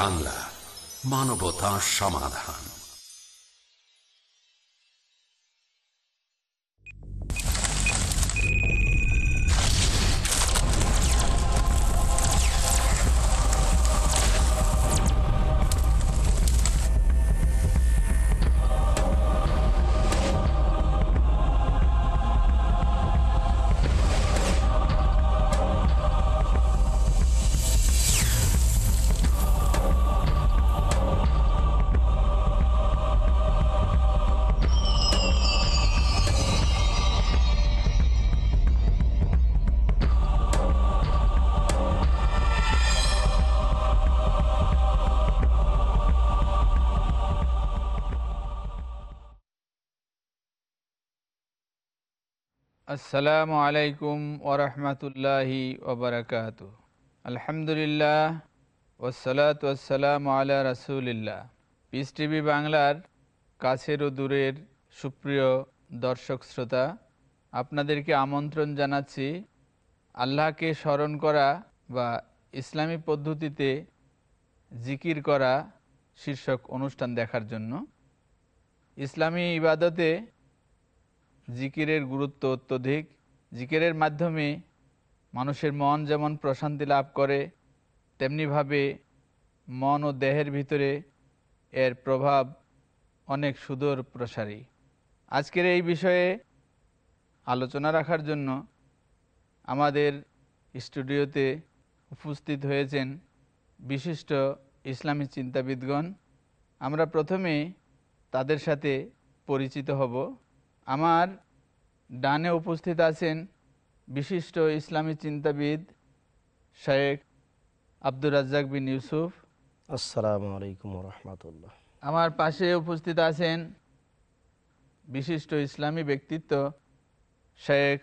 বাংলা মানবতা সমাধান। আসসালামু আলাইকুম ওরহমতুল্লাহি ওবরাকাত আলহামদুলিল্লাহ ওসালাত ওসালাম আলা রাসুলিল্লাহ। পিস টিভি বাংলার কাছের ও দূরের সুপ্রিয় দর্শক শ্রোতা, আপনাদেরকে আমন্ত্রণ জানাচ্ছি আল্লাহকে স্মরণ করা বা ইসলামী পদ্ধতিতে জিকির করা শীর্ষক অনুষ্ঠান দেখার জন্য। ইসলামী ইবাদতে জিকিরের গুরুত্ব অত্যধিক। জিকিরের মাধ্যমে মানুষের মন যেমন প্রশান্তি লাভ করে, তেমনিভাবে মন ও দেহের ভিতরে এর প্রভাব অনেক সুদূর প্রসারী। আজকের এই বিষয়ে আলোচনা রাখার জন্য আমাদের স্টুডিওতে উপস্থিত হয়েছেন বিশিষ্ট ইসলামী চিন্তাবিদগণ। আমরা প্রথমে তাদের সাথে পরিচিত হব। আমার ডানে উপস্থিত আছেন বিশিষ্ট ইসলামী চিন্তাবিদ শেখ আব্দুর রাজ্জাক বিন ইউসুফ। আসসালামু আলাইকুম রহমতুল্লাহ। আমার পাশে উপস্থিত আছেন বিশিষ্ট ইসলামী ব্যক্তিত্ব শেখ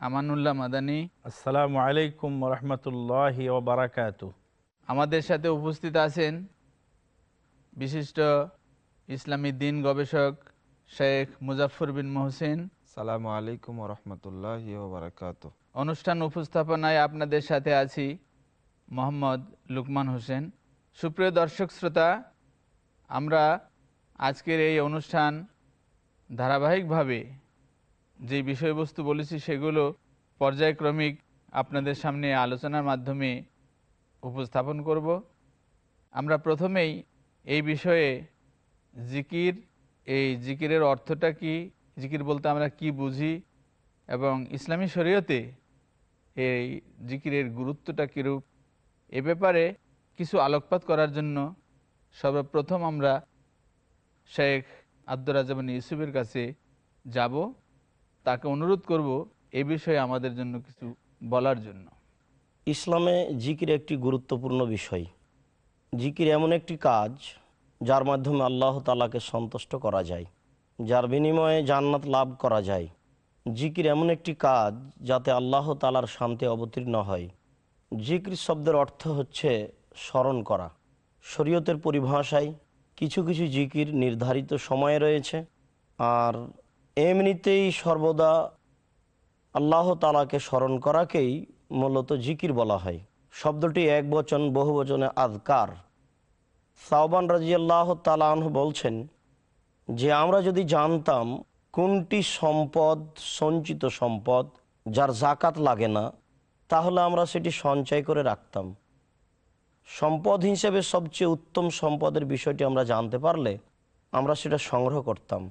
আমানুল্লাহ মাদানী। আসসালামু আলাইকুম রহমতুল্লাহ বারাকাত আমাদের সাথে উপস্থিত আছেন বিশিষ্ট ইসলামী দিন গবেষক শেখ মুজাফর বিন মোহসিন। সালামু আলাইকুম রহমতুল্লাহ বারাকাত অনুষ্ঠান উপস্থাপনায় আপনাদের সাথে আছি মোহাম্মদ লুকমান হোসেন। সুপ্রিয় দর্শক শ্রোতা আমরা আজকের এই অনুষ্ঠান ধারাবাহিকভাবে যে বিষয়বস্তু বলেছি সেগুলো পর্যায়ক্রমিক আপনাদের সামনে আলোচনার মাধ্যমে উপস্থাপন করব। আমরা প্রথমেই এই বিষয়ে জিকির এই জিকিরের অর্থটা কি? জিকির বলতে আমরা কি বুঝি? এবং ইসলামী শরীয়তে এই জিকিরের গুরুত্বটা কীরূপ? এ ব্যাপারে কিছু আলোকপাত করার জন্য সর্বপ্রথম আমরা শেখ আব্দুর রাজাবান ইউসুফের কাছে যাব। তাকে অনুরোধ করব এ বিষয়ে আমাদের জন্য কিছু বলার জন্য। ইসলামে জিকির একটি গুরুত্বপূর্ণ বিষয়। জিকির এমন একটি কাজ যার মাধ্যমে আল্লাহ তালাকে সন্তুষ্ট করা যায়, যার বিনিময়ে জান্নাত লাভ করা যায়। জিকির এমন একটি কাজ যাতে আল্লাহ তালার শান্তি অবতীর্ণ হয়। জিকির শব্দের অর্থ হচ্ছে স্মরণ করা। শরীয়তের পরিভাষায় কিছু কিছু জিকির নির্ধারিত সময়ে রয়েছে, আর এমনিতেই সর্বদা আল্লাহ তালাকে স্মরণ করাকেই মূলত জিকির বলা হয়। শব্দটি এক বচন, বহু বচনে আদকার সাহবান রাজিয়াল্লাহ তালাহ বলছেন যে আমরা যদি জানতাম কোনটি সম্পদ সঞ্চিত সম্পদ যার জাকাত লাগে না তাহলে আমরা সেটি সঞ্চয় করে রাখতাম। সম্পদ হিসেবে সবচেয়ে উত্তম সম্পদের বিষয়টি আমরা জানতে পারলে আমরা সেটা সংগ্রহ করতাম।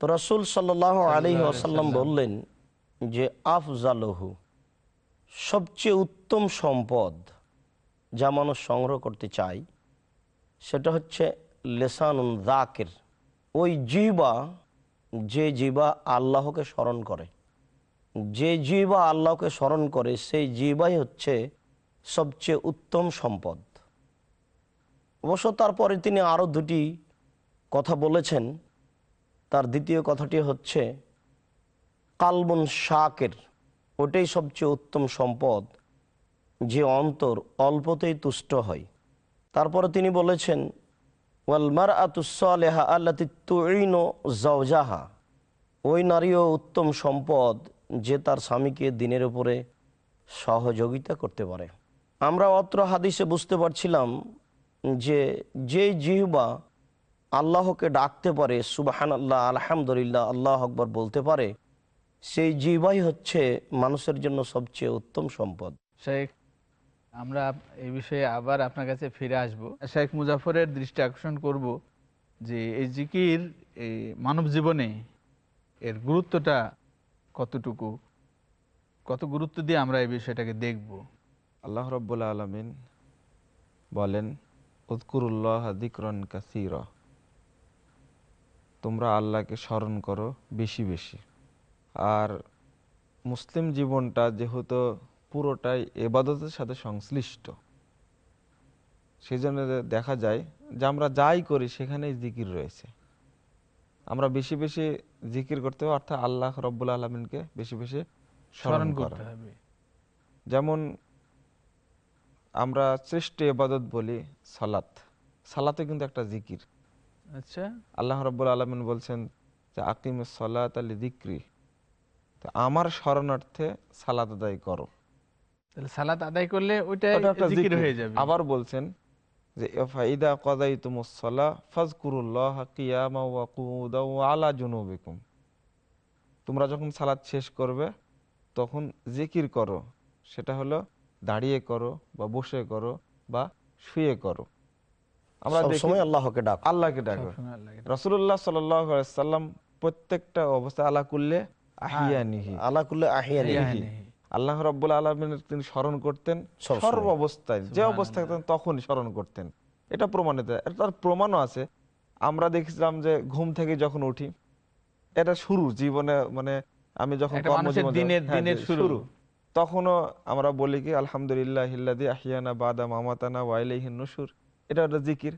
তো রসুল সাল্লাহ আলী আসাল্লাম বললেন যে আফজালহু সবচেয়ে উত্তম সম্পদ যা মানুষ সংগ্রহ করতে চায় সেটা হচ্ছে লেসানুন জাকের ওই জিবা, যে জিবা আল্লাহকে স্মরণ করে, যে জিবা আল্লাহকে স্মরণ করে, সেই জিবাই হচ্ছে সবচেয়ে উত্তম সম্পদ। অবশ্য তারপরে তিনি আরও দুটি কথা বলেছেন। তার দ্বিতীয় কথাটি হচ্ছে, কালবন শাকের, ওটাই সবচেয়ে উত্তম সম্পদ, যে অন্তর অল্পতেই তুষ্ট হয়। তারপরে তিনি বলেছেন ওয়ালমার আতুসলেহা আল্লাতি তুইনো জাহা ওই নারীও উত্তম সম্পদ যে তার স্বামীকে দিনের উপরে সহযোগিতা করতে পারে। আমরা অত্র হাদিসে বুঝতে পারছিলাম যে যে জিহবা আল্লাহকে ডাকতে পারে সুবাহান আল্লাহ আলহামদুলিল্লাহ, আল্লাহ আকবর বলতে পারে, সেই জিহবাই হচ্ছে মানুষের জন্য সবচেয়ে উত্তম সম্পদ। শেখ আমরা এই বিষয়ে আবার আপনার কাছে ফিরে আসব। শেখ মুজাফরের দৃষ্টি আকর্ষণ করব যে এই জিকির এই মানব জীবনে এর গুরুত্বটা কতটুকু, কত গুরুত্ব দিয়ে আমরা এই বিষয়টাকে দেখব। আল্লাহ রব্বুল আলমিন বলেন উৎকুরুল্লাহ দিকরন কাসির। তোমরা আল্লাহকে স্মরণ করো বেশি বেশি। আর মুসলিম জীবনটা যেহেতু পুরোটাই এবাদতের সাথে সংশ্লিষ্ট। সেই জন্য দেখা যায় যে আমরা যাই করি সেখানেই জিকির রয়েছে। আমরা বেশি বেশি জিকির করতে হবে অর্থাৎ আল্লাহ রব্বুল আলমিনকে বেশি বেশি স্মরণ স্মরণ করা। করতে হবে। যেমন আমরা শ্রেষ্ঠ এবাদত বলি সালাত। সালাতে কিন্তু একটা জিকির। আচ্ছা। আল্লাহ রব্বুল আলমিন বলছেন যে আকিম সালাত আলী দিক্রি তো আমার স্মরণার্থে সালাত আদায় করো। তাহলে সালাত আদায় করলে ওইটা জিকির জিকির। হয়ে যাবে। আবার বলছেন যে ফাইদা কদাই তুমসলা ফাজকুরুল্লাহ কিয়ামা ওয়া কুউদা ওয়া আলা জুনুবিকুম। তোমরা যখন সালাত শেষ করবে তখন জিকির করো। সেটা হলো দাঁড়িয়ে করো বা বসে করো বা শুয়ে করো। আমরা আল্লাহকে ডাক। আল্লাহকে ডাকো। রসুল্লাহ সাল্লাম প্রত্যেকটা অবস্থা আলা করলে আহিয়ানিহি। আল্লাহ করলে আহিয়া নেই। ডাকা। আল্লাহ রব্বুল আলমিনের তিনি স্মরণ করতেন সর্ব অবস্থায় যে অবস্থায় থাকতেন তখনই স্মরণ করতেন। এটা প্রমাণিত তার প্রমাণও আছে। আমরা দেখছিলাম যে ঘুম থেকে যখন উঠি এটা শুরু জীবনে মানে আমি যখন হ্যাঁ, শুরু। তখনও আমরা বলি কি আলহামদুলিল্লাহ হিল্লাদি আহিয়ানা বাদা মামাতানা ওয়াইলাইহিন নুশুর। এটা একটা জিকির।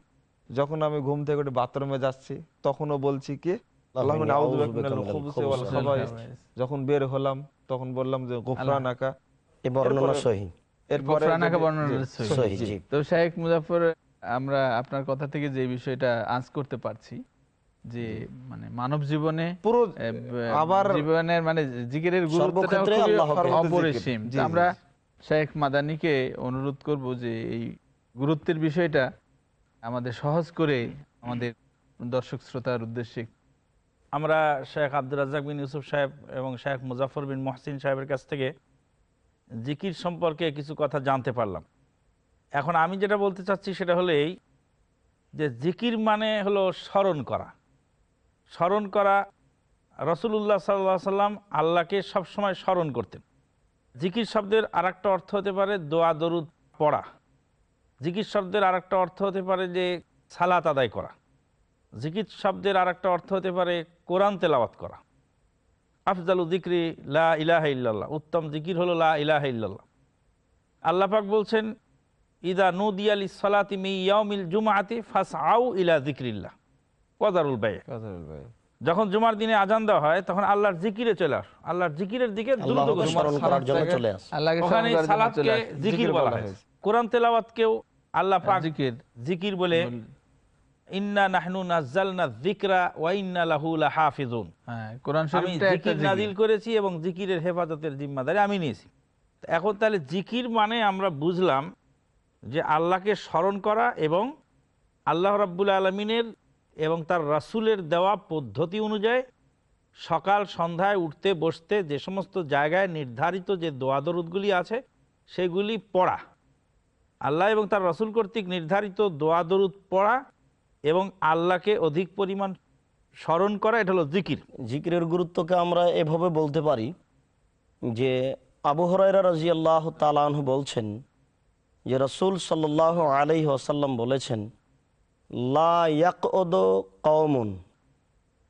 যখন আমি ঘুম থেকে উঠে বাথরুমে যাচ্ছি তখনও বলছি কি যখন বের হলাম তখন বললাম যে গোফরান আঁকা এ বর্ণনা সহি। এরপরে তো মুজাফর আমরা আপনার কথা থেকে যে বিষয়টা আঁচ করতে পারছি যে মানে মানব জীবনে পুরো আবার জীবনের মানে জিকিরের গুরুত্বটা অপরিসীম। আমরা। শেখ মাদানিকে অনুরোধ করব যে এই গুরুত্বের বিষয়টা আমাদের সহজ করে আমাদের দর্শক শ্রোতার উদ্দেশ্যে আমরা শেখ আব্দুর রাজাক বিন ইউসুফ সাহেব এবং শেখ মুজাফর বিন মহসিন সাহেবের কাছ থেকে জিকির সম্পর্কে কিছু কথা জানতে পারলাম। এখন আমি যেটা বলতে চাচ্ছি সেটা হলো এই যে জিকির মানে হলো স্মরণ করা। স্মরণ করা রসুল্লাহ সাল্লাহ সাল্লাম আল্লাহকে সবসময় স্মরণ করতেন। জিকির শব্দের আর অর্থ হতে পারে দোয়া, দরুদ, পড়া। জিকির শব্দের আর অর্থ হতে পারে যে সালাত আদায় করা। জিকির শব্দের আর অর্থ হতে পারে কোরআন তেলাওয়াত করা। আফজালু জিক্রি লা ইলাহা ইল্লাল্লাহ। উত্তম জিকির হলো লা ইলাহা ইল্লাল্লাহ। আল্লাহ পাক বলছেন ইদা নদী আলি সালাতি মি ইয়াউমিল জুমাআতি ফাস আউ ইলা জিক্রিল্লাহ কদারুল বাই। যখন জুমার দিনে আজান দেওয়া হয় তখন আল্লাহর জিকিরে চলে আস। আল্লাহর জিকিরের দিকে দ্রুত স্মরণ করার জন্য চলে আসে। ওখানে সালাদকে জিকির বলা হয়েছে। কোরআন তেলাওয়াতকেও আল্লাহ পাক জিকির জিকির বলে। ইন্না নাহনু নাজ্জালনা যিকরা ওয়া ইন্না লাহু লাহাফিজুন হ্যাঁ কোরআন শরীফটা জিকির নাজিল করেছি এবং জিকিরের হেফাজতের জিম্মাদারি আমি নিয়েছি। এখন তাহলে জিকির মানে আমরা বুঝলাম যে আল্লাহকে স্মরণ করা এবং আল্লাহ রাব্বুল আলমিনের এবং তার রাসূলের দেওয়া পদ্ধতি অনুযায়ী সকাল সন্ধ্যায় উঠতে বসতে যে সমস্ত জায়গায় নির্ধারিত যে দোয়া দরুদগুলি আছে সেগুলি পড়া। আল্লাহ এবং তার রসুল কর্তৃক নির্ধারিত দোয়াদরুদ পড়া এবং আল্লাহকে অধিক পরিমাণ স্মরণ করা এটা হলো জিকির। জিকিরের গুরুত্বকে আমরা এভাবে বলতে পারি যে আবু হরাইরা রাজি আল্লাহ তালাহ বলছেন যে রসুল সাল্লাহ আলাইহি আসাল্লাম বলেছেন লা ইয়াকদ কওমুন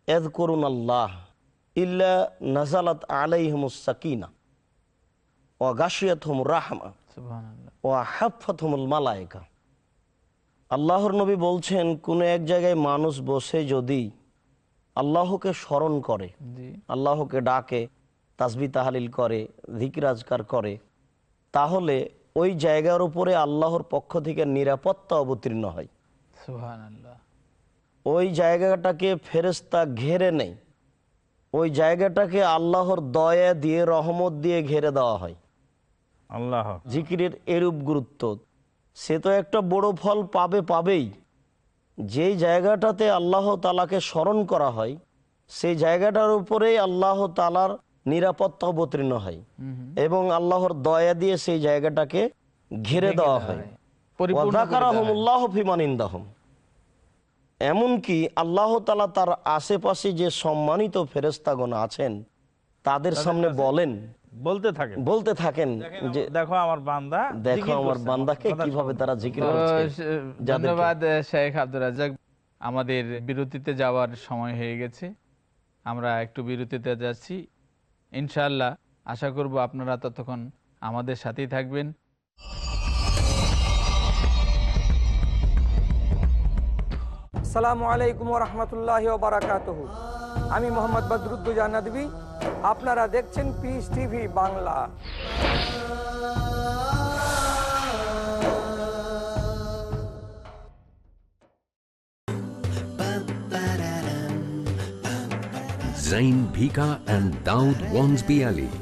এদ করুন আল্লাহ ইল্লা নাজালাত আলাইহমুস সাকিনা ও গাশিয়াতহম রাহমা সুবহানাল্লাহ। ও হাফাতহমুল মালায়কা। আল্লাহর নবী বলছেন কোনো এক জায়গায় মানুষ বসে যদি আল্লাহকে স্মরণ করে আল্লাহকে ডাকে তাসবি তাহালিল করে ধিকরাজকার করে তাহলে ওই জায়গার উপরে আল্লাহর পক্ষ থেকে নিরাপত্তা অবতীর্ণ হয়। ওই জায়গাটাকে ফেরেস্তা ঘেরে নেই ওই জায়গাটাকে আল্লাহর দয়া দিয়ে রহমত দিয়ে ঘেরে দেওয়া হয়। আল্লাহ। জিকিরের এরূপ গুরুত্ব সে তো একটা বড় ফল পাবে পাবেই। যেই জায়গাটাতে আল্লাহ তালাকে স্মরণ করা হয় সেই জায়গাটার উপরেই আল্লাহ তালার নিরাপত্তা অবতীর্ণ হয় এবং আল্লাহর দয়া দিয়ে সেই জায়গাটাকে ঘিরে দেওয়া হয়। এমনকি আল্লাহ তালা তার আশেপাশে যে সম্মানিত ফেরেস্তাগণ আছেন তাদের সামনে বলেন বলতে থাকে বলতে থাকেন যে দেখো আমার বান্দা দেখো আমার বান্দাকে কীভাবে তারা জিকির করছে। ধন্যবাদ শেখ রাজাক আমাদের বিরতিতে যাওয়ার সময় হয়ে গেছে। আমরা একটু বিরতিতে যাচ্ছি। ইনশাআল্লাহ আশা করব আপনারা ততক্ষণ আমাদের সাথেই থাকবেন। আসসালামু আলাইকুম রহমতুল্লাহ বারাকাত আমি মোহাম্মদ বদরুদ্দুজা নদী আপনারা দেখছেন peace TV Bangla Zain Bhika and Daud Wansby Ali.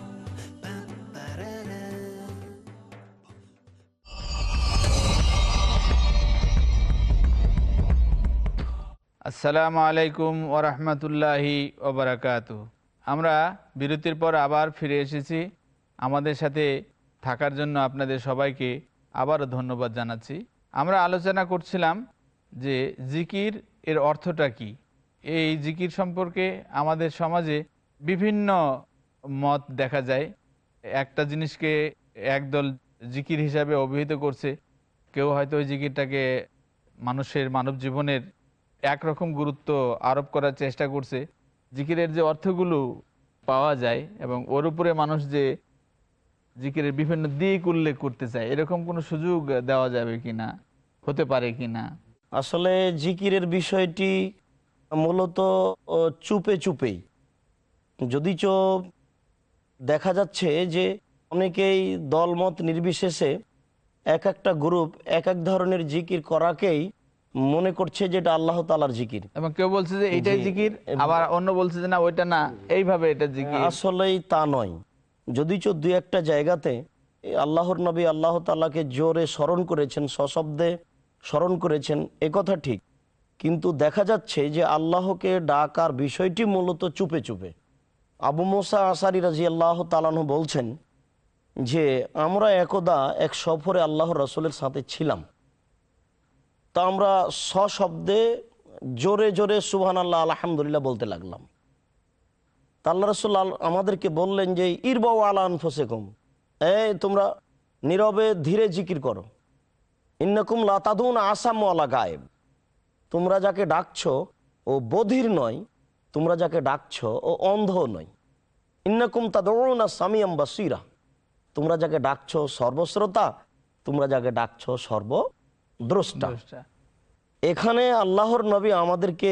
আসসালামু আলাইকুম ওরহমতুল্লাহি ওবরাকাত আমরা বিরতির পর আবার ফিরে এসেছি। আমাদের সাথে থাকার জন্য আপনাদের সবাইকে আবারও ধন্যবাদ জানাচ্ছি। আমরা আলোচনা করছিলাম যে জিকির এর অর্থটা কি? এই জিকির সম্পর্কে আমাদের সমাজে বিভিন্ন মত দেখা যায়। একটা জিনিসকে একদল জিকির হিসাবে অভিহিত করছে। কেউ হয়তো ওই জিকিরটাকে মানুষের মানব জীবনের একরকম গুরুত্ব আরোপ করার চেষ্টা করছে। জিকিরের যে অর্থগুলো পাওয়া যায় এবং ওর উপরে মানুষ যে জিকিরের বিভিন্ন দিক উল্লেখ করতে চায়, এরকম কোনো সুযোগ দেওয়া যাবে কিনা? হতে পারে কি না আসলে জিকিরের বিষয়টি মূলত চুপে চুপেই। যদিচ দেখা যাচ্ছে যে অনেকেই দলমত নির্বিশেষে এক একটা গ্রুপ এক এক ধরনের জিকির করাকেই মনে করছে যেটা আল্লাহ তালার জিকির। এবং কেউ বলছে যে এইটাই জিকির আবার অন্য বলছে যে না ওইটা না এইভাবে এটা জিকির। আসলেই তা নয়। যদিচ দুই একটা জায়গাতে আল্লাহর নবী আল্লাহ তাল্লাহকে জোরে স্মরণ করেছেন সশব্দে স্মরণ করেছেন এ কথা ঠিক। কিন্তু দেখা যাচ্ছে যে আল্লাহকে ডাকার বিষয়টি মূলত চুপে চুপে। আবু মোসা আসারি রাজি আল্লাহ তালানহ বলছেন যে আমরা একদা এক সফরে আল্লাহর রসুলের সাথে ছিলাম। তা আমরা সশব্দে জোরে জোরে সুবহান আল্লাহ আলহামদুলিল্লাহ বলতে লাগলাম। তা আল্লাহ রসুল আমাদেরকে বললেন যে, ইরবাউ আলান ফসেকুম এই তোমরা নীরবে ধীরে জিকির করো। ইন্নকুম লাতাদুন আসাম আলা গায়েব। তোমরা যাকে ডাকছো ও বধির নয়, তোমরা যাকে ডাকছো ও অন্ধ নয়। ইন্নকুম তাদৌনা সামিয়াম বাসিরা। তোমরা যাকে ডাকছো সর্বশ্রোতা, তোমরা যাকে ডাকছো সর্বদ্রষ্টা দোষটা। এখানে আল্লাহর নবী আমাদেরকে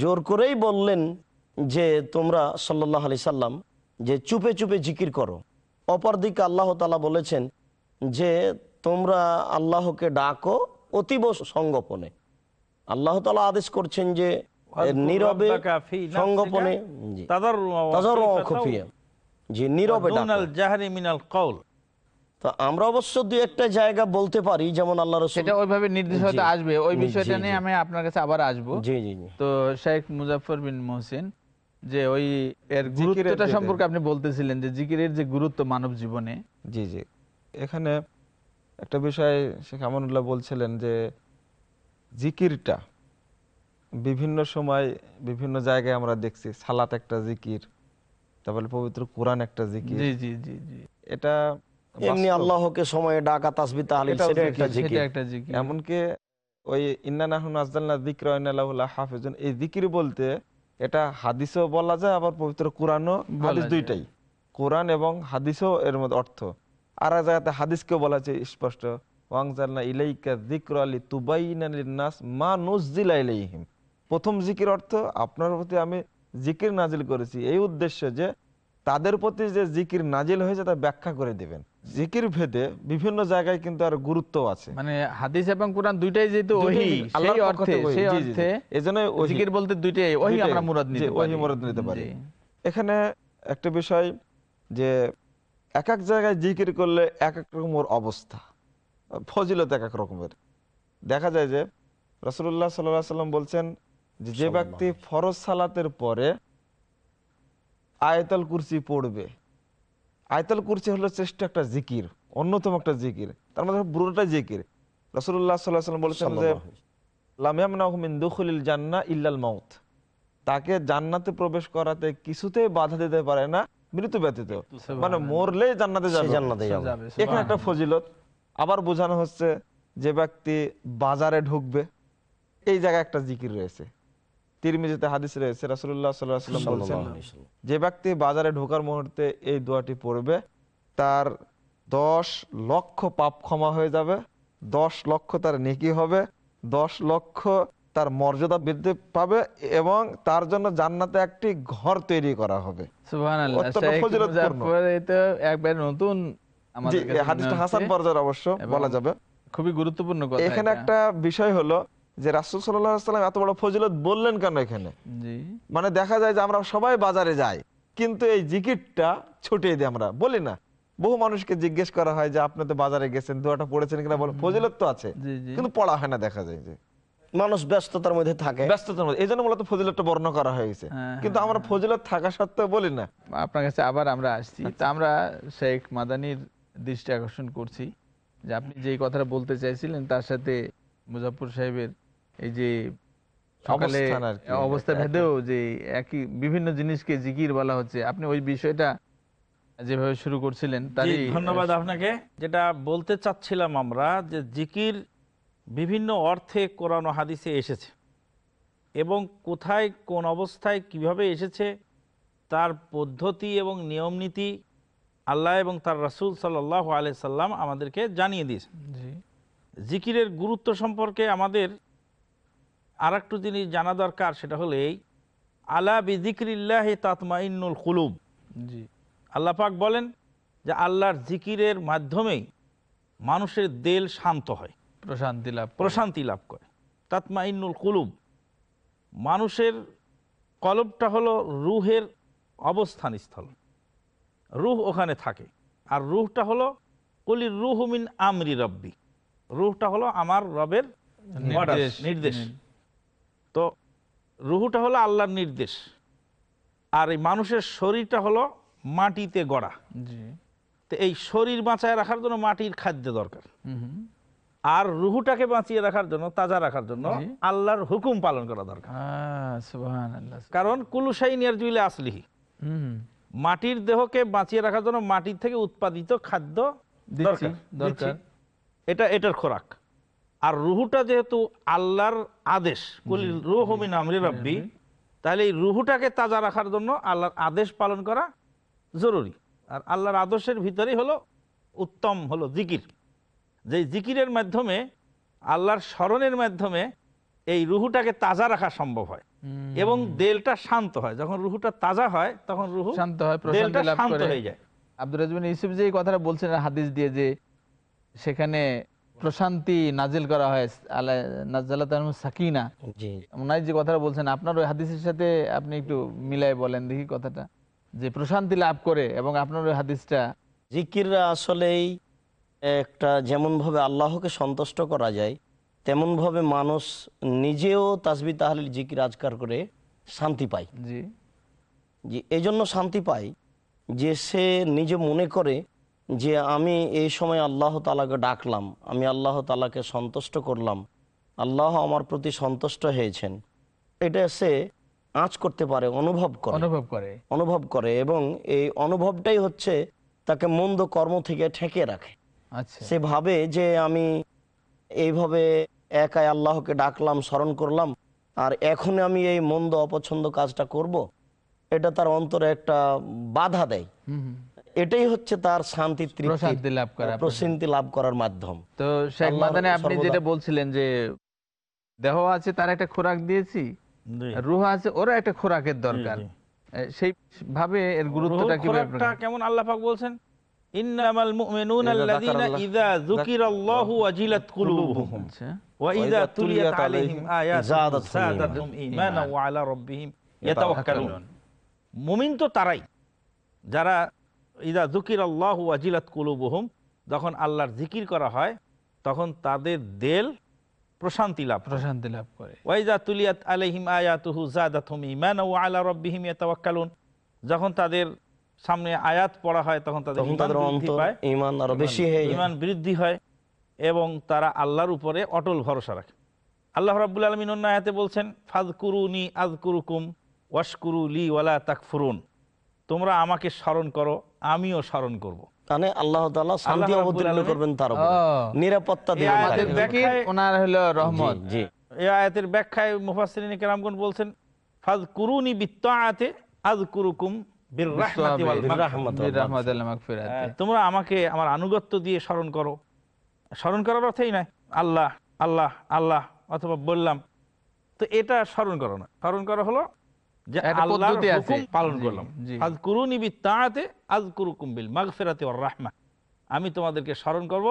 জোর করেই বললেন যে তোমরা সাল্লাহ আলি সাল্লাম যে চুপে চুপে জিকির করো। অপরদিকে আল্লাহ তালা বলেছেন যে তোমরা আল্লাহকে ডাকো অতীব সঙ্গোপনে আল্লাহ তালা আদেশ করছেন যে নীরবে। জি। নীরবে তো আমরা অবশ্য দুই একটা জায়গা বলতে পারি যেমন আল্লাহ রসুল সেটা ওইভাবে নির্দেশ হয়তো আসবে। ওই বিষয়টা নিয়ে আমি আপনার কাছে আবার আসব। জি জি জি। তো শেখ মুজাফর বিন মোহসেন যে ওই এর গুরুত্বটা সম্পর্কে আপনি বলতেছিলেন যে জিকিরের যে গুরুত্ব মানব জীবনে। জি জি। এখানে একটা বিষয় শেখ আমানুল্লাহ বলছিলেন যে জিকিরটা বিভিন্ন সময় বিভিন্ন জায়গায় আমরা দেখছি সালাত একটা জিকির তারপরে পবিত্র কোরআন একটা জিকির। জি জি জি জি। এটা এমনি আল্লাহকে সময়ে ডাকা তাসবি তাহলিল সেটা একটা জিকির। এমনকি ওই ইন্নানাহুন আজদাল্লা যিকরা হাফিজুন এই জিকির বলতে এটা হাদিসও বলা যায় আবার পবিত্র কোরআনও হাদিস যায়। দুইটাই। কোরআন এবং হাদিসও এর মধ্যে অর্থ। আর এক জায়গাতে হাদিসকেও বলা আছে স্পষ্ট ওয়াংজালনা ইলাইকা যিকরা লিতুবাইয়িনা লিন-নাস মা নুযজিলা ইলাইহিম। প্রথম জিকির অর্থ আপনার প্রতি আমি জিকির নাজিল করেছি। এই উদ্দেশ্যে যে তাদের প্রতি যে জিকির নাজিল হয়েছে তা ব্যাখ্যা করে দিবেন। জিকির ভেদে বিভিন্ন জায়গায় কিন্তু আর গুরুত্ব আছে। মানে হাদিস এবং কোরআন দুইটাই যেহেতু ওহি সেই অর্থে সেই। অর্থে এজন্যই ওহী। জিকির বলতে দুইটাই ওহি আমরা মুরাদ নিতে পারি। ওহী মুরাদ নিতে পারি। এখানে একটা বিষয় যে এক এক জায়গায় জিকির করলে এক এক রকমের অবস্থা ফজিলত এক এক রকমের। দেখা যায় যে রসুল্লাহ সাল্লাহ সাল্লাম বলছেন যে যে ব্যক্তি ফরজ সালাতের পরে আয়তাল কুরসি পড়বে। আয়তাল কুরসি হলো শ্রেষ্ঠ একটা জিকির অন্যতম একটা জিকির। তার মধ্যে পুরোটা জিকির। রসুল্লাহ সাল্লাহ সাল্লাম বলেছেন যে লামিয়ামিন জান্না ইল্লাল মাউত। তাকে জান্নাতে প্রবেশ করাতে কিছুতেই বাধা দিতে পারে না মৃত্যু ব্যতীত। মানে মরলেই জান্নাতে যাবে। জান্নাতে যাবে, এখানে একটা ফজিলত। আবার বোঝানো হচ্ছে যে ব্যক্তি বাজারে ঢুকবে। এই জায়গায় একটা জিকির রয়েছে। তিরমিজিতে হাদিস রয়েছে রাসুল্লাহ সাল্লাহ সাল্লাম বলছেন। যে ব্যক্তি বাজারে ঢোকার মুহূর্তে এই দোয়াটি পড়বে তার দশ লক্ষ পাপ ক্ষমা হয়ে যাবে দশ লক্ষ তার নেকি হবে দশ লক্ষ তার মর্যাদা বৃদ্ধি পাবে এবং তার জন্য জান্নাতে একটি ঘর তৈরি করা হবে নতুন হাদিসটা হাসান। পর্যায়ের অবশ্য বলা যাবে খুবই গুরুত্বপূর্ণ এখানে একটা বিষয় হলো যে রাসুল সাল্লাম এত বড় ফজিলত বললেন কেন এখানে? মানে দেখা যায় যে আমরা সবাই বাজারে যাই কিন্তু এই জিকিরটা ছুটিয়ে দিই আমরা। বলি না বহু মানুষকে জিজ্ঞেস করা হয় যে আপনি তো বাজারে গেছেন দোয়াটা পড়েছেন কিনা? বলে ফজিলত তো আছে জি জি। কিন্তু পড়া হয় না দেখা যায় যে। মানুষ ব্যস্ততার মধ্যে থাকে। ব্যস্ততার মধ্যে এই জন্য মূলত ফজিলতটা বর্ণ করা হয়েছে। হ্যাঁ, কিন্তু আমরা ফজিলত থাকা সত্ত্বেও বলি না। আপনার কাছে আবার আমরা আসছি। আচ্ছা। তা আমরা শেখ মাদানির দৃষ্টি আকর্ষণ করছি যে আপনি যে কথাটা বলতে চাইছিলেন তার সাথে মুজাফর সাহেবের এই যে সকালে। অবস্থা ভেদেও যে একই বিভিন্ন জিনিসকে জিকির বলা হচ্ছে। আপনি ওই বিষয়টা যেভাবে শুরু করছিলেন জি, তারই ধন্যবাদ আপনাকে। যেটা বলতে চাচ্ছিলাম আমরা যে জিকির বিভিন্ন অর্থে কোরআন হাদিসে এসেছে এবং কোথায় কোন অবস্থায় কীভাবে এসেছে তার পদ্ধতি এবং নিয়ম নীতি আল্লাহ এবং তার রাসূল সাল্লাহ আলাই সাল্লাম আমাদেরকে জানিয়ে দিয়েছে জিকিরের গুরুত্ব সম্পর্কে আমাদের আর একটু জিনিস জানা দরকার সেটা হলো এই আলা বিজিক্রিল্লাহ তাতমাইনুল কুলুব। জি। আল্লাহ পাক বলেন যে আল্লাহর জিকিরের মাধ্যমেই মানুষের দেল শান্ত হয় প্রশান্তি লাভ প্রশান্তি লাভ করে। তাতমাইনুল কুলুব মানুষের কলবটা হলো রুহের অবস্থান স্থল রুহ ওখানে থাকে। আর রুহটা হলো কলির রুহ মিন আমরি রব্বি। রুহটা হলো আমার রবের নির্দেশ। তো রুহুটা হলো আল্লাহর নির্দেশ। আর এই মানুষের শরীরটা হলো মাটিতে গড়া। তো এই শরীর বাঁচায় রাখার জন্য মাটির খাদ্য দরকার। আর রুহুটাকে বাঁচিয়ে রাখার জন্য তাজা রাখার জন্য। আল্লাহর হুকুম পালন করা দরকার। কারণ কুলুসাই নিয়ার জুইলে আসলিহি। মাটির দেহকে বাঁচিয়ে রাখার জন্য মাটির থেকে উৎপাদিত খাদ্য দরকার। এটা এটার খোরাক। আর রুহুটা যেহেতু আল্লাহর আদেশ কুলিল রুহ মিন আমরি রব্বি তাহলে এই রুহুটাকে তাজা রাখার জন্য আল্লাহর আদেশ পালন করা জরুরি। আর আল্লাহর আদর্শের ভিতরেই হলো উত্তম হলো জিকির। যে জিকিরের মাধ্যমে আল্লাহর স্মরণের মাধ্যমে এই রুহুটাকে তাজা রাখা সম্ভব হয় এবং দেলটা শান্ত হয়। যখন রুহুটা তাজা হয় তখন রুহু শান্ত হয় দেলটা শান্ত হয়ে যায়। আব্দুর রাজবিন ইউসুফ যে কথাটা বলছেন হাদিস দিয়ে যে সেখানে প্রশান্তি নাজিল করা হয় সাকিনা। জি। ওনার যে কথাটা বলছেন আপনার ওই হাদিসের সাথে আপনি একটু মিলাই বলেন দেখি কথাটা। যে প্রশান্তি লাভ করে এবং আপনার ওই হাদিসটা। জিকিররা আসলেই একটা যেমনভাবে আল্লাহকে সন্তুষ্ট করা যায় তেমনভাবে মানুষ নিজেও তাসবি তাহলিল জিকির আজকার করে শান্তি পায়। জি। যে এই জন্য শান্তি পায় যে সে নিজে মনে করে যে আমি এই সময় আল্লাহ তালাকে ডাকলাম আমি আল্লাহ তালাকে সন্তুষ্ট করলাম আল্লাহ আমার প্রতি সন্তুষ্ট হয়েছেন। এটা সে আঁচ করতে পারে অনুভব করে। অনুভব করে। অনুভব করে এবং এই অনুভবটাই হচ্ছে তাকে মন্দ কর্ম থেকে ঠেকে রাখে। আচ্ছা। সে ভাবে যে আমি এইভাবে একাই আল্লাহকে ডাকলাম স্মরণ করলাম আর এখন আমি এই মন্দ অপছন্দ কাজটা করব। এটা তার অন্তরে একটা বাধা দেয়। এটাই হচ্ছে তার শান্তি তৃপ্তি প্রশান্তি লাভ করা প্রশান্তি। লাভ করার মাধ্যম। তো শেখ মাদানে আপনি যেটা বলছিলেন যে দেহ আছে তার একটা খোরাক দিয়েছি রুহ আছে ওরা একটা খোরাকের দরকার। জি। সেইভাবে এর গুরুত্বটা খোরাকটা কেমন আল্লাহ পাক বলছেন? ইন্নামাল মুমিনুনা আল্লাযীনা ইযা যুকিরাল্লাহু ওয়াজিলাত কুলুবুহুম। আচ্ছা। ওয়া ইযা তুলিয়াত আলাইহিম আয়াতুহু যাদাতহুম যাদাতহুম ঈমানা ওয়া আলা রাব্বিহিম ইয়াতাওয়াক্কালুন। মুমিন তো তারাই। যারা ইদা জুকির আল্লাহ আজিলাত কুলুবহুম যখন আল্লাহর জিকির করা হয় তখন তাদের দেল প্রশান্তি লাভ প্রশান্তি লাভ করে। ওয়াইজা তুলিয়াত আলাইহিম আয়াতুহু জাদাতহুম ঈমানা ওয়া আলা রাব্বিহিম ইয়াতাওয়াক্কালুন। যখন তাদের সামনে আয়াত পড়া হয় তখন তাদের ঈমান বৃদ্ধি পায়। ইমান আরও বেশি হয়ে ইমান বৃদ্ধি হয় এবং তারা আল্লাহর উপরে অটল ভরসা রাখে। আল্লাহ রাব্বুল আলমিন অন্য আয়াতে বলছেন ফাজকুরুনি আজকুরুকুম ওয়াশকুরু লি ওয়ালা তাকফুরুন। তোমরা আমাকে স্মরণ করো আমিও স্মরণ করব। মানে আল্লাহ তাআলা শান্তি অবতীর্ণ করবেন তার উপর নিরাপত্তা দিবেন তাকে। ওনার হলো রহমত জি এই আয়াতের ব্যাখ্যায় মুফাসসিরিন কেরামগণ বলছেন ফাজ কুরুনি বিত্তাআতে আযকুরুকুম বিররাহমাতি ওয়াল মাগফিরাত। বিররাহমাত বীর রহমত আল্লাহ মাগফিরাতে। হ্যাঁ, তোমরা আমাকে আমার আনুগত্য দিয়ে স্মরণ করো স্মরণ করার অর্থই নাই আল্লাহ আল্লাহ আল্লাহ অথবা বললাম তো এটা স্মরণ করো না স্মরণ করা হলো যে আল্লাহর হুকুম পালন করলাম। জি। বিত্তাআতে আজ বিল মাগফিরাতি ওয়ার রাহমা আমি তোমাদেরকে স্মরণ করব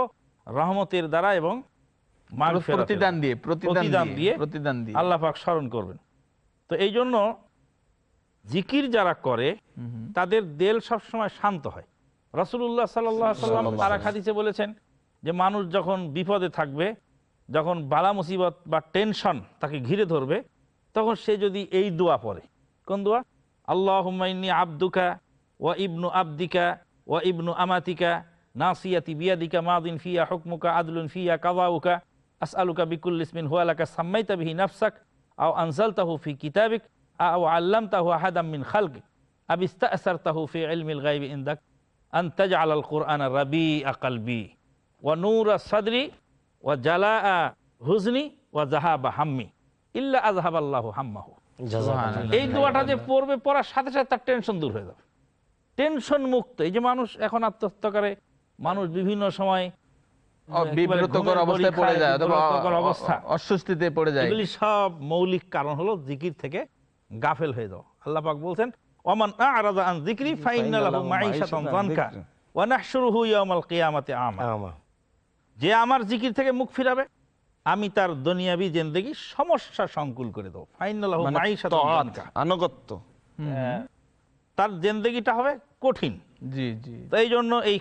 রহমতের দ্বারা এবং প্রতিদান দিয়ে প্রতিদান দিয়ে প্রতিদান দিয়ে। আল্লাহ পাক স্মরণ করবেন। তো এই জন্য জিকির যারা করে। তাদের দেল সবসময় শান্ত হয়। রসুল্লাহ সাল্লাম তারা খাদিসে বলেছেন যে মানুষ যখন বিপদে থাকবে যখন বালা মুসিবত বা টেনশন তাকে ঘিরে ধরবে তখন সে যদি এই দোয়া পড়ে। কোন দোয়া আল্লাহ আব্দুকা ওয়া ইবনু আব্দিকা ওয়া ইবনু আমাতিকা নাসিয়াতি বিয়াদিকা মাদিন ফিয়া হুকমুকা আদলুন ফিয়া কাওয়াউকা আসআলুকা বিকুল ইসমিন হুয়ালাকা সাম্মাইতা বিহি নাফসাক আও আনজালতাহু ফি কিতাবিক আও আল্লামতাহু আহাদাম মিন খালকিক আব ইস্তাসারতাহু ফি ইলমিল গায়বি ইনদাক আন তাজআলাল কুরআনা রাবিআ কলবি ওয়া নূরা সাদরি ওয়া জালাআ হুজনি ওয়া জাহাবা হাম্মি ইল্লা আযহাবাল্লাহু হাম্মাহু জাযাকাল্লাহ। এই দোয়াটা যে পড়বে পড়ার সাথে সাথে তার টেনশন দূর হয়ে যাবে। টেনশন মুক্ত। এই যে মানুষ এখন আত্মহত্যা করে মানুষ বিভিন্ন সময় অস্বস্তিতে পড়ে যায়। এগুলি সব মৌলিক কারণ হলো জিকির থেকে গাফেল হয়ে যাও আল্লাহ পাক বলছেন ওমান আ'রাদা আন যিকরি ফাইন্না লাহু মাঈশাতান যানকা। ওয়া নাহশুরুহু ইয়াওমাল কিয়ামাতি আমা। আমা। যে আমার জিকির থেকে মুখ ফিরাবে আমি তার দুনিয়াবি জিন্দেগি সমস্যা সংকুল করে দেবো। ফাইন্না লাহু মানে আনুগত্য। হ্যাঁ, তার জিন্দেগিটা হবে কঠিন। জি জি। তো এই জন্য এই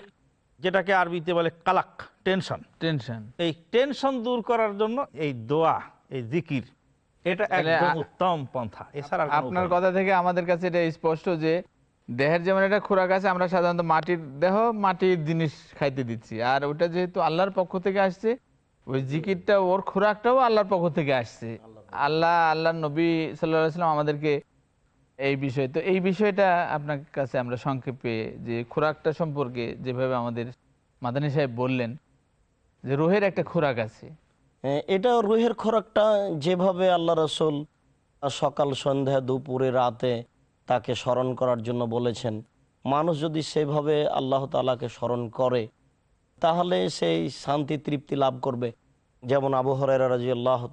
যেটাকে আরবিতে বলে কালাক টেনশন। টেনশন। এই টেনশন দূর করার জন্য এই দোয়া এই জিকির এটা একদম উত্তম পন্থা। এছাড়া আপনার কথা থেকে আমাদের কাছে এটা স্পষ্ট যে দেহের যেমন একটা খোরাক আছে আমরা সাধারণত মাটির দেহ মাটির জিনিস খাইতে দিচ্ছি। আর ওটা যেহেতু আল্লাহর পক্ষ থেকে আসছে ওই জিকিরটা ওর খোরাকটাও আল্লাহর পক্ষ থেকে আসছে। আল্লাহ আল্লাহ নবী সাল্লাম আমাদেরকে এই বিষয় তো এই বিষয়টা আপনার কাছে আমরা সংক্ষেপে যে খোরাকটা সম্পর্কে যেভাবে আমাদের মাদানী সাহেব বললেন যে রোহের একটা খোরাক আছে। হ্যাঁ, এটা রুহের খোরাকটা যেভাবে আল্লাহ রসুল সকাল সন্ধ্যা দুপুরে রাতে তাকে স্মরণ করার জন্য বলেছেন মানুষ যদি সেভাবে আল্লাহ তালাকে স্মরণ করে তাহলে সেই শান্তি তৃপ্তি লাভ করবে। যেমন আবু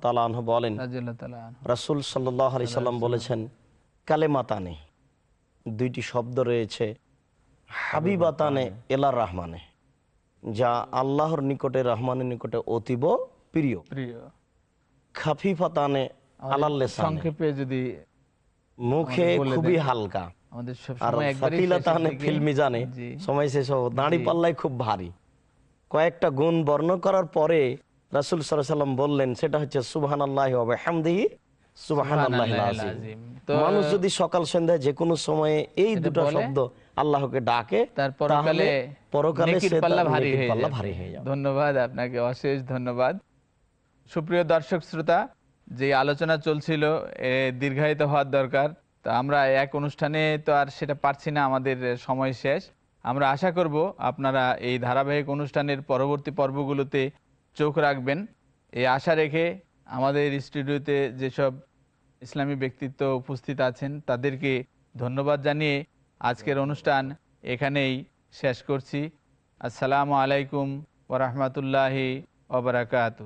তালাহ বলেন। রাসুল সাল্লাহ আলি সাল্লাম বলেছেন কালেমাতানে দুইটি শব্দ রয়েছে। হাবিবাতানে এলার রহমানে যা আল্লাহর নিকটে রহমানের নিকটে অতীব প্রিয়। প্রিয়। খাফিফাতানে সংক্ষেপে যদি মুখে খুবই হালকা। আমাদের সব সময় একবারই ফাতিলাতানে ফিল্মি জানে সময় শেষ দাঁড়ি পাল্লায় খুব ভারী। কয়েকটা গুণ বর্ণ করার পরে রাসুল সাল্লাম বললেন সেটা হচ্ছে সুবহান আল্লাহ হামদিহি সুবহান আল্লাহ মানুষ যদি সকাল সন্ধ্যায় যে কোনো সময়ে এই দুটো শব্দ আল্লাহকে ডাকে তার তাহলে পরকালে পাল্লা ভারী হয়ে যাবে। ধন্যবাদ আপনাকে অশেষ ধন্যবাদ। সুপ্রিয় দর্শক শ্রোতা যে আলোচনা চলছিল দীর্ঘায়িত হওয়ার দরকার। তা আমরা এক অনুষ্ঠানে তো আর সেটা পারছি না আমাদের সময় শেষ। আমরা আশা করব আপনারা এই ধারাবাহিক অনুষ্ঠানের পরবর্তী পর্বগুলোতে চোখ রাখবেন। এই আশা রেখে আমাদের স্টুডিওতে যেসব ইসলামী ব্যক্তিত্ব উপস্থিত আছেন, তাদেরকে ধন্যবাদ জানিয়ে আজকের অনুষ্ঠান এখানেই শেষ করছি। আসসালামু আলাইকুম ওরহমতুল্লাহি ওবরাকাতু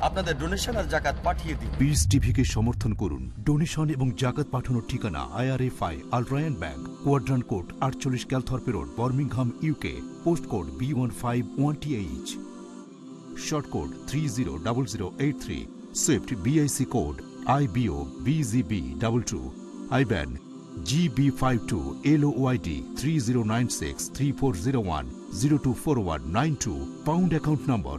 আপনাদের ডোনেশন আর জাকাত পাঠিয়ে দিন। টিভিকে সমর্থন করুন। ডোনেশন এবং জাকাত পাঠানোর ঠিকানা IRFI Al Rayan Bank Quadrant Court আটচল্লিশ Calthorpe Road Birmingham UK post code B one five one TH sort code three zero double zero eight three SWIFT BIC code IBO BGB double two IBAN GB five two LYD three zero nine six three four zero one zero two four nine two pound account number